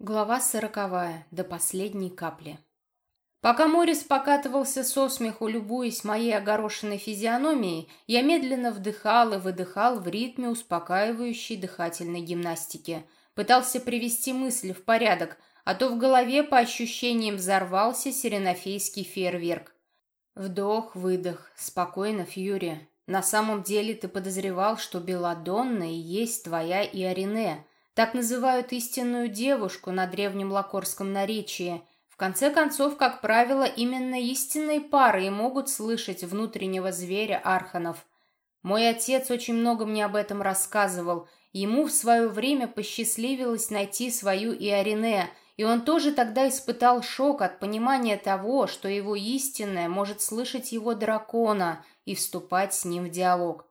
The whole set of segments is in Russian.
Глава сороковая. До последней капли. Пока Морис покатывался со смеху, любуясь моей огорошенной физиономией, я медленно вдыхал и выдыхал в ритме успокаивающей дыхательной гимнастики. Пытался привести мысли в порядок, а то в голове по ощущениям взорвался сиренофейский фейерверк. Вдох-выдох. Спокойно, Фьюри. На самом деле ты подозревал, что Беладонна и есть твоя Иорине — так называют истинную девушку на древнем лакорском наречии. В конце концов, как правило, именно истинные пары и могут слышать внутреннего зверя арханов. Мой отец очень много мне об этом рассказывал. Ему в свое время посчастливилось найти свою Иорине, и он тоже тогда испытал шок от понимания того, что его истинное может слышать его дракона и вступать с ним в диалог.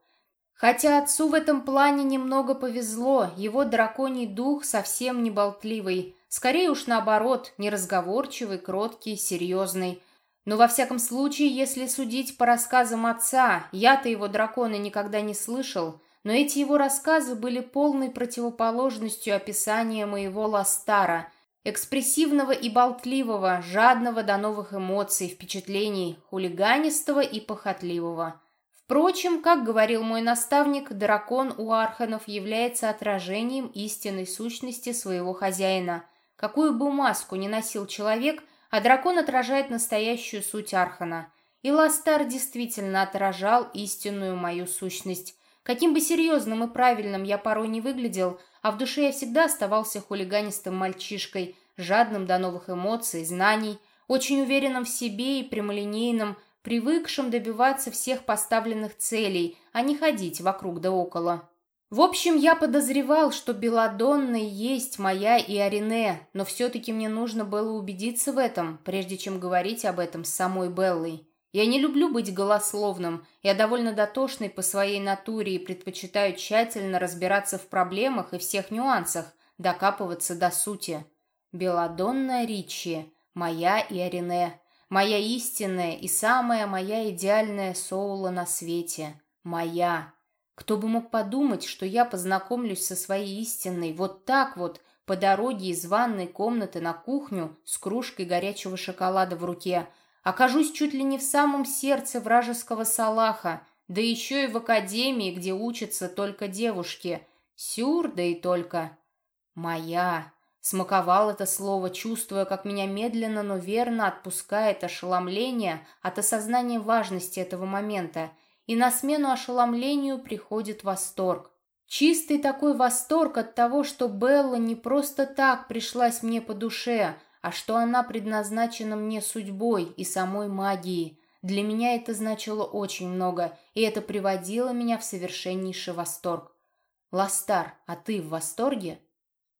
Хотя отцу в этом плане немного повезло, его драконий дух совсем не болтливый, скорее уж наоборот, неразговорчивый, кроткий, серьезный. Но во всяком случае, если судить по рассказам отца, я-то его дракона никогда не слышал, но эти его рассказы были полной противоположностью описания моего Ластара, экспрессивного и болтливого, жадного до новых эмоций, впечатлений, хулиганистого и похотливого. Впрочем, как говорил мой наставник, дракон у арханов является отражением истинной сущности своего хозяина. Какую бы маску ни носил человек, а дракон отражает настоящую суть архана. И Ластар действительно отражал истинную мою сущность. Каким бы серьезным и правильным я порой не выглядел, а в душе я всегда оставался хулиганистым мальчишкой, жадным до новых эмоций, знаний, очень уверенным в себе и прямолинейным, привыкшим добиваться всех поставленных целей, а не ходить вокруг да около. В общем, я подозревал, что Беладонна есть моя и Арине, но все-таки мне нужно было убедиться в этом, прежде чем говорить об этом с самой Беллой. Я не люблю быть голословным, я довольно дотошный по своей натуре и предпочитаю тщательно разбираться в проблемах и всех нюансах, докапываться до сути. Беладонна Ричи, моя и Арине. Моя истинная и самая моя идеальная Соула на свете. Моя. Кто бы мог подумать, что я познакомлюсь со своей истинной вот так вот, по дороге из ванной комнаты на кухню с кружкой горячего шоколада в руке, окажусь чуть ли не в самом сердце вражеского салаха, да еще и в академии, где учатся только девушки. Сюр, да и только. Моя. Смаковал это слово, чувствуя, как меня медленно, но верно отпускает ошеломление от осознания важности этого момента, и на смену ошеломлению приходит восторг. Чистый такой восторг от того, что Белла не просто так пришлась мне по душе, а что она предназначена мне судьбой и самой магией. Для меня это значило очень много, и это приводило меня в совершеннейший восторг. «Ластар, а ты в восторге?»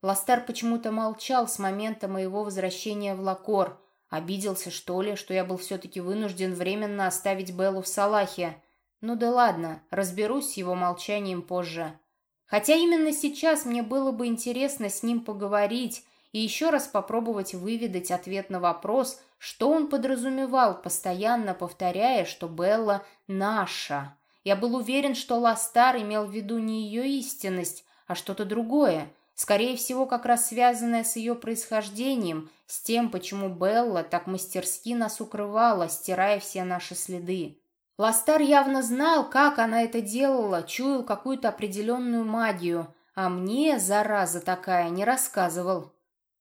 Ластар почему-то молчал с момента моего возвращения в Лакор. Обиделся, что ли, что я был все-таки вынужден временно оставить Беллу в Салахе. Ну да ладно, разберусь с его молчанием позже. Хотя именно сейчас мне было бы интересно с ним поговорить и еще раз попробовать выведать ответ на вопрос, что он подразумевал, постоянно повторяя, что Белла наша. Я был уверен, что Ластар имел в виду не ее истинность, а что-то другое, Скорее всего, как раз связанная с ее происхождением, с тем, почему Белла так мастерски нас укрывала, стирая все наши следы. Ластар явно знал, как она это делала, чуял какую-то определенную магию, а мне, зараза такая, не рассказывал.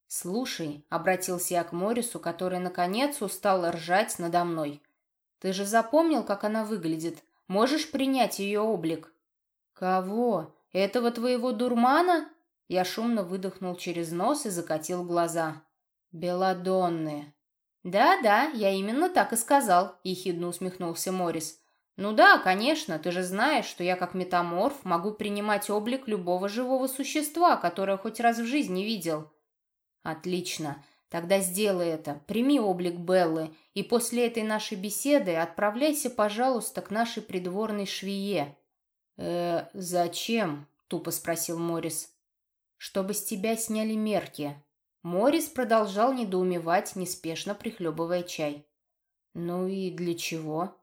«Слушай», — обратился я к Морису, который, наконец, устал ржать надо мной. «Ты же запомнил, как она выглядит? Можешь принять ее облик?» «Кого? Этого твоего дурмана?» Я шумно выдохнул через нос и закатил глаза. «Беладонны». «Да-да, я именно так и сказал», — ехидно усмехнулся Морис. «Ну да, конечно, ты же знаешь, что я как метаморф могу принимать облик любого живого существа, которое хоть раз в жизни видел». «Отлично. Тогда сделай это. Прими облик Беллы, и после этой нашей беседы отправляйся, пожалуйста, к нашей придворной швее». «Э, зачем?» — тупо спросил Морис чтобы с тебя сняли мерки». Морис продолжал недоумевать, неспешно прихлебывая чай. «Ну и для чего?»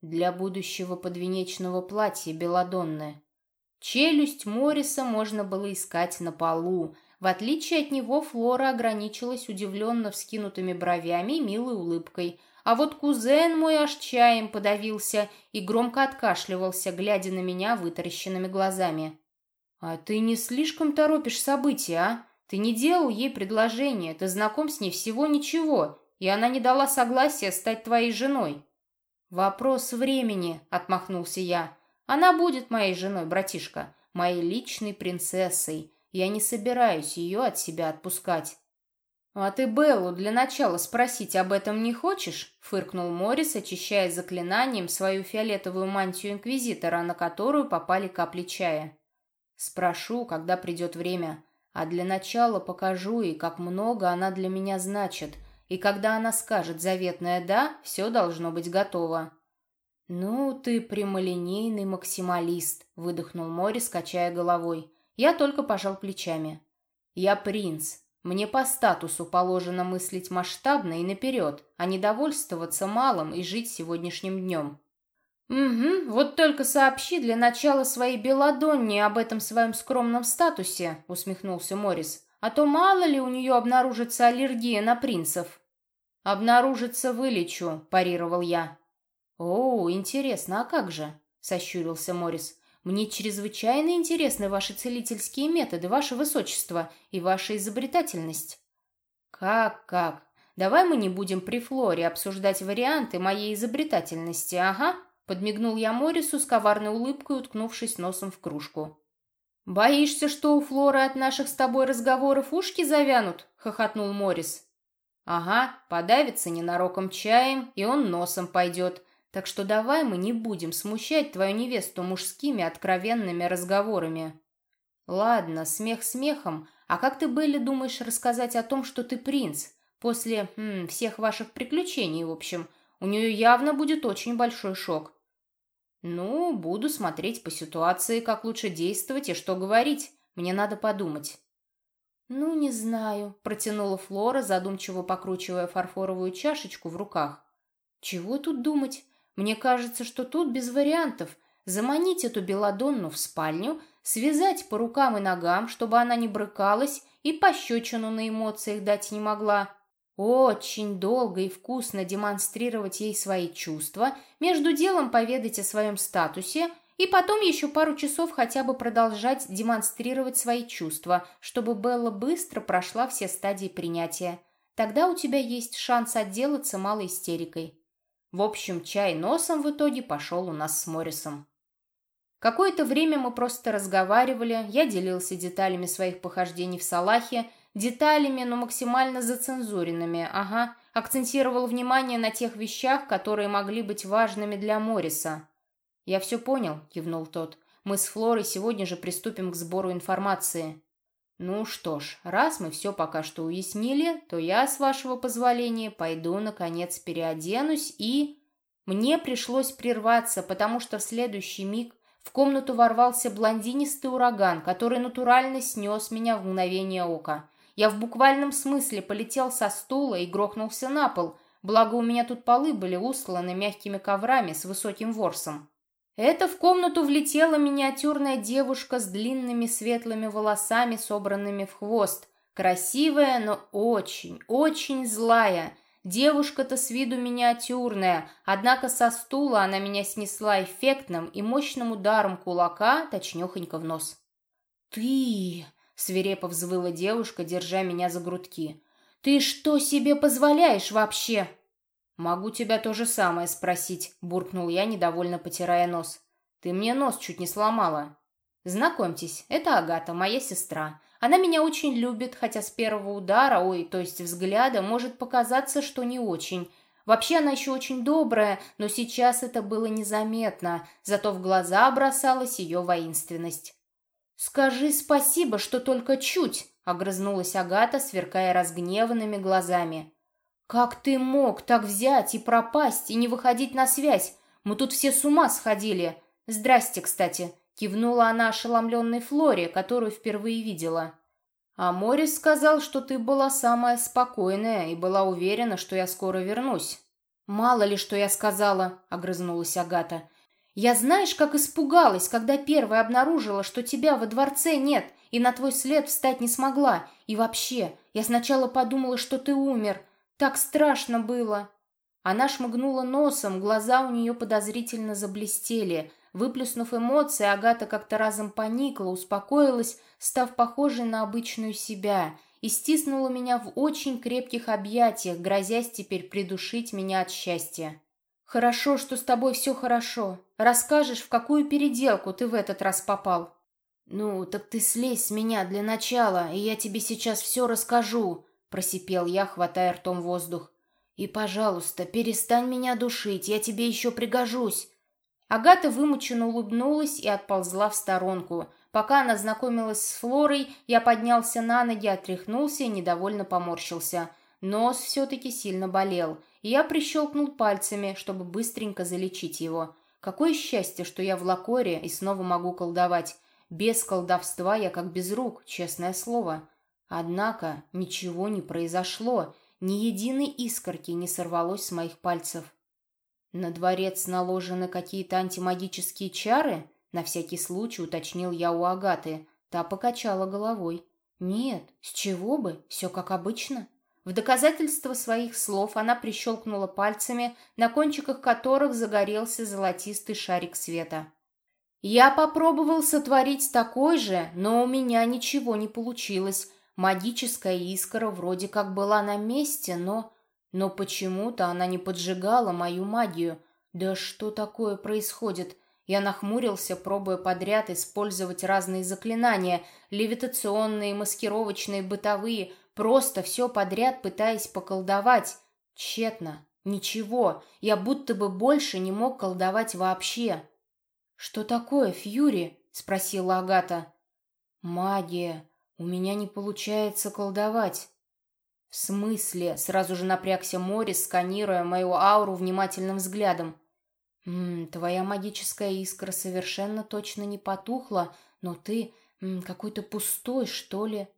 «Для будущего подвенечного платья Беладонны». Челюсть Мориса можно было искать на полу. В отличие от него, Флора ограничилась удивленно вскинутыми бровями и милой улыбкой. А вот кузен мой аж чаем подавился и громко откашливался, глядя на меня вытаращенными глазами. «А ты не слишком торопишь события, а? Ты не делал ей предложение, ты знаком с ней всего ничего, и она не дала согласия стать твоей женой». «Вопрос времени», — отмахнулся я. «Она будет моей женой, братишка, моей личной принцессой. Я не собираюсь ее от себя отпускать». «А ты Беллу для начала спросить об этом не хочешь?» — фыркнул Морис, очищая заклинанием свою фиолетовую мантию Инквизитора, на которую попали капли чая. «Спрошу, когда придет время. А для начала покажу ей, как много она для меня значит. И когда она скажет заветное «да», все должно быть готово». «Ну, ты прямолинейный максималист», — выдохнул Морис, качая головой. Я только пожал плечами. «Я принц. Мне по статусу положено мыслить масштабно и наперед, а не довольствоваться малым и жить сегодняшним днем». «Угу, вот только сообщи для начала своей Беладонне об этом своем скромном статусе», — усмехнулся Морис. «А то мало ли у нее обнаружится аллергия на принцев». «Обнаружится, вылечу», — парировал я. «О, интересно, а как же?» — сощурился Морис. Мне чрезвычайно интересны ваши целительские методы, ваше высочество и ваша изобретательность». «Как-как? Давай мы не будем при Флоре обсуждать варианты моей изобретательности, ага?» Подмигнул я Морису с коварной улыбкой, уткнувшись носом в кружку. «Боишься, что у Флоры от наших с тобой разговоров ушки завянут?» — хохотнул Морис. «Ага, подавится ненароком чаем, и он носом пойдет. Так что давай мы не будем смущать твою невесту мужскими откровенными разговорами. Ладно, смех смехом, а как ты, Белли, думаешь рассказать о том, что ты принц? После м, всех ваших приключений, в общем, у нее явно будет очень большой шок. Ну, буду смотреть по ситуации, как лучше действовать и что говорить. Мне надо подумать. «Ну, не знаю», — протянула Флора, задумчиво покручивая фарфоровую чашечку в руках. «Чего тут думать? Мне кажется, что тут без вариантов. Заманить эту Беладонну в спальню, связать по рукам и ногам, чтобы она не брыкалась и пощечину на эмоциях дать не могла. Очень долго и вкусно демонстрировать ей свои чувства, между делом поведать о своем статусе и потом еще пару часов хотя бы продолжать демонстрировать свои чувства, чтобы Белла быстро прошла все стадии принятия. Тогда у тебя есть шанс отделаться малой истерикой. В общем, чай носом в итоге пошел у нас с Моррисом. Какое-то время мы просто разговаривали, я делился деталями своих похождений в Салахе, деталями, но максимально зацензуренными, ага, акцентировал внимание на тех вещах, которые могли быть важными для Морриса. «Я все понял», — кивнул тот. «Мы с Флорой сегодня же приступим к сбору информации». Ну что ж, раз мы все пока что уяснили, то я, с вашего позволения, пойду, наконец, переоденусь и... Мне пришлось прерваться, потому что в следующий миг в комнату ворвался блондинистый ураган, который натурально снес меня в мгновение ока. Я в буквальном смысле полетел со стула и грохнулся на пол, благо у меня тут полы были устланы мягкими коврами с высоким ворсом. Это в комнату влетела миниатюрная девушка с длинными светлыми волосами, собранными в хвост. Красивая, но очень, очень злая. Девушка-то с виду миниатюрная, однако со стула она меня снесла эффектным и мощным ударом кулака, точнёхонько в нос. «Ты!» — свирепо взвыла девушка, держа меня за грудки. «Ты что себе позволяешь вообще?» «Могу тебя то же самое спросить», — буркнул я, недовольно потирая нос. «Ты мне нос чуть не сломала». «Знакомьтесь, это Агата, моя сестра. Она меня очень любит, хотя с первого удара, ой, то есть взгляда, может показаться, что не очень. Вообще она еще очень добрая, но сейчас это было незаметно, зато в глаза бросалась ее воинственность». «Скажи спасибо, что только чуть», — огрызнулась Агата, сверкая разгневанными глазами. «Как ты мог так взять и пропасть, и не выходить на связь? Мы тут все с ума сходили. Здрасте, кстати», — кивнула она ошеломленной Флоре, которую впервые видела. «А Морис сказал, что ты была самая спокойная и была уверена, что я скоро вернусь». «Мало ли, что я сказала», — огрызнулась Агата. Я знаешь, как испугалась, когда первая обнаружила, что тебя во дворце нет, и на твой след встать не смогла. И вообще, я сначала подумала, что ты умер. Так страшно было. Она шмыгнула носом, глаза у нее подозрительно заблестели. Выплюснув эмоции, Агата как-то разом поникла, успокоилась, став похожей на обычную себя, и стиснула меня в очень крепких объятиях, грозясь теперь придушить меня от счастья. «Хорошо, что с тобой все хорошо. Расскажешь, в какую переделку ты в этот раз попал?» «Ну, так ты слезь с меня для начала, и я тебе сейчас все расскажу», — просипел я, хватая ртом воздух. «И, пожалуйста, перестань меня душить, я тебе еще пригожусь». Агата вымученно улыбнулась и отползла в сторонку. Пока она знакомилась с Флорой, я поднялся на ноги, отряхнулся и недовольно поморщился. Нос все-таки сильно болел, я прищелкнул пальцами, чтобы быстренько залечить его. Какое счастье, что я в лакоре и снова могу колдовать. Без колдовства я как без рук, честное слово. Однако ничего не произошло, ни единой искорки не сорвалось с моих пальцев. На дворец наложены какие-то антимагические чары? На всякий случай уточнил я у Агаты. Та покачала головой. Нет, с чего бы, все как обычно. В доказательство своих слов она прищелкнула пальцами, на кончиках которых загорелся золотистый шарик света. Я попробовал сотворить такой же, но у меня ничего не получилось. Магическая искра вроде как была на месте, но... Но почему-то она не поджигала мою магию. Да что такое происходит? Я нахмурился, пробуя подряд использовать разные заклинания, левитационные, маскировочные, бытовые, просто все подряд пытаясь поколдовать. Тщетно. Ничего. Я будто бы больше не мог колдовать вообще. «Что такое, Фьюри?» — спросила Агата. «Магия», «У меня не получается колдовать». «В смысле?» — сразу же напрягся Морис, сканируя мою ауру внимательным взглядом. «М -м, «Твоя магическая искра совершенно точно не потухла, но ты какой-то пустой, что ли?»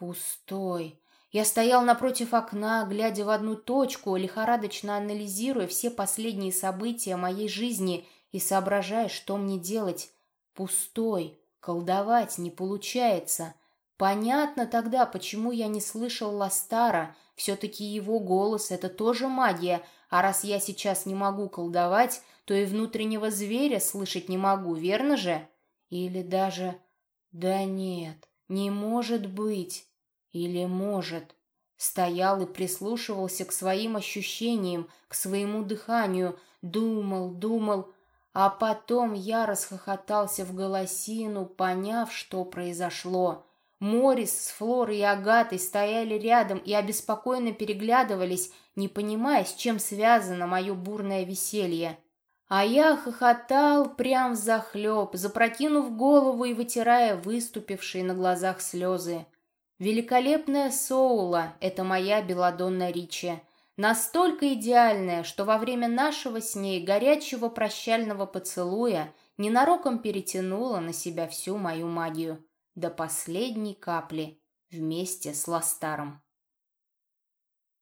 «Пустой». Я стоял напротив окна, глядя в одну точку, лихорадочно анализируя все последние события моей жизни и соображая, что мне делать. Пустой. Колдовать не получается. Понятно тогда, почему я не слышал Ластара. Все-таки его голос — это тоже магия, а раз я сейчас не могу колдовать, то и внутреннего зверя слышать не могу, верно же? Или даже... Да нет, не может быть. Или может. Стоял и прислушивался к своим ощущениям, к своему дыханию, думал, думал, а потом я расхохотался в голосину, поняв, что произошло. Морис с Флорой и Агатой стояли рядом и обеспокоенно переглядывались, не понимая, с чем связано мое бурное веселье. А я хохотал прям взахлеб, запрокинув голову и вытирая выступившие на глазах слезы. Великолепная Соула — это моя Беладонна Ричи. Настолько идеальная, что во время нашего с ней горячего прощального поцелуя ненароком перетянула на себя всю мою магию до последней капли вместе с Ластаром.